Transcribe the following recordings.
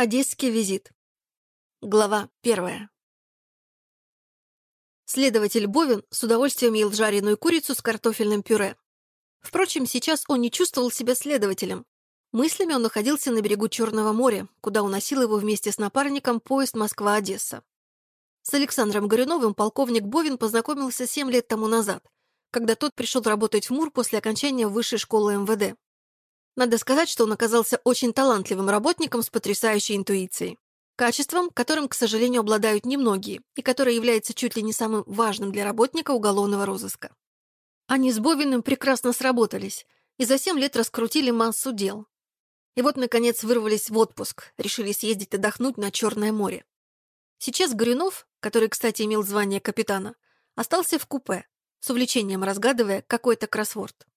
Одесский визит. Глава первая. Следователь Бовин с удовольствием ел жареную курицу с картофельным пюре. Впрочем, сейчас он не чувствовал себя следователем. Мыслями он находился на берегу Черного моря, куда уносил его вместе с напарником поезд Москва-Одесса. С Александром Горюновым полковник Бовин познакомился семь лет тому назад, когда тот пришел работать в МУР после окончания высшей школы МВД. Надо сказать, что он оказался очень талантливым работником с потрясающей интуицией. Качеством, которым, к сожалению, обладают немногие, и которое является чуть ли не самым важным для работника уголовного розыска. Они с Бовиным прекрасно сработались, и за семь лет раскрутили массу дел. И вот, наконец, вырвались в отпуск, решили съездить отдохнуть на Черное море. Сейчас Горюнов, который, кстати, имел звание капитана, остался в купе, с увлечением разгадывая какой-то кроссворд.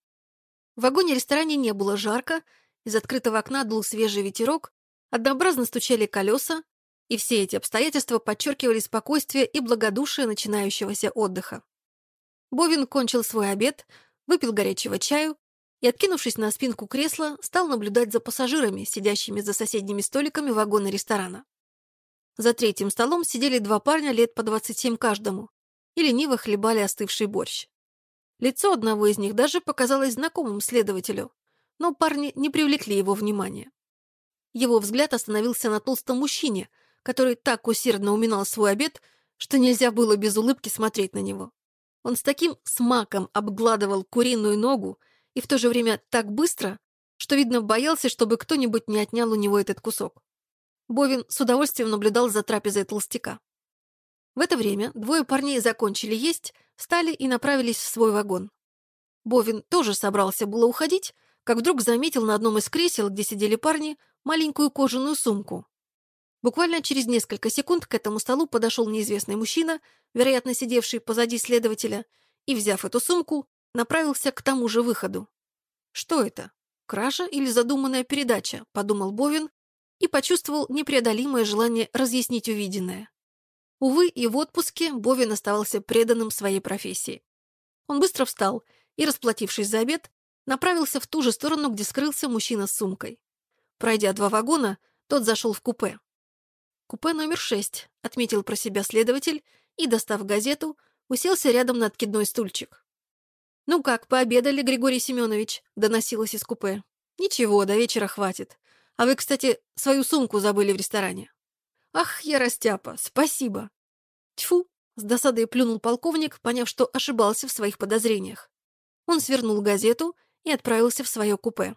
В вагоне-ресторане не было жарко, из открытого окна дул свежий ветерок, однообразно стучали колеса, и все эти обстоятельства подчеркивали спокойствие и благодушие начинающегося отдыха. Бовин кончил свой обед, выпил горячего чаю и, откинувшись на спинку кресла, стал наблюдать за пассажирами, сидящими за соседними столиками вагона ресторана. За третьим столом сидели два парня лет по 27 каждому и лениво хлебали остывший борщ. Лицо одного из них даже показалось знакомым следователю, но парни не привлекли его внимания. Его взгляд остановился на толстом мужчине, который так усердно уминал свой обед, что нельзя было без улыбки смотреть на него. Он с таким смаком обгладывал куриную ногу и в то же время так быстро, что, видно, боялся, чтобы кто-нибудь не отнял у него этот кусок. Бовин с удовольствием наблюдал за трапезой толстяка. В это время двое парней закончили есть, встали и направились в свой вагон. Бовин тоже собрался было уходить, как вдруг заметил на одном из кресел, где сидели парни, маленькую кожаную сумку. Буквально через несколько секунд к этому столу подошел неизвестный мужчина, вероятно, сидевший позади следователя, и, взяв эту сумку, направился к тому же выходу. «Что это? Кража или задуманная передача?» – подумал Бовин и почувствовал непреодолимое желание разъяснить увиденное. Увы, и в отпуске Бовин оставался преданным своей профессии. Он быстро встал и, расплатившись за обед, направился в ту же сторону, где скрылся мужчина с сумкой. Пройдя два вагона, тот зашел в купе. «Купе номер шесть», — отметил про себя следователь и, достав газету, уселся рядом на откидной стульчик. «Ну как, пообедали, Григорий Семенович?» — доносилось из купе. «Ничего, до вечера хватит. А вы, кстати, свою сумку забыли в ресторане». «Ах, я растяпа, спасибо!» Тьфу! С досадой плюнул полковник, поняв, что ошибался в своих подозрениях. Он свернул газету и отправился в свое купе.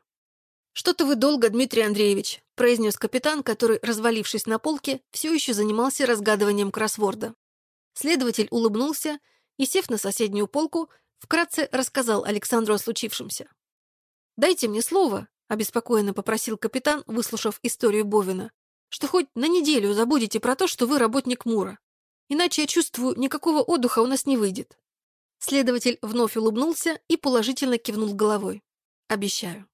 «Что-то вы долго, Дмитрий Андреевич», — произнес капитан, который, развалившись на полке, все еще занимался разгадыванием кроссворда. Следователь улыбнулся и, сев на соседнюю полку, вкратце рассказал Александру о случившемся. «Дайте мне слово», — обеспокоенно попросил капитан, выслушав историю Бовина что хоть на неделю забудете про то, что вы работник Мура. Иначе, я чувствую, никакого отдыха у нас не выйдет». Следователь вновь улыбнулся и положительно кивнул головой. «Обещаю».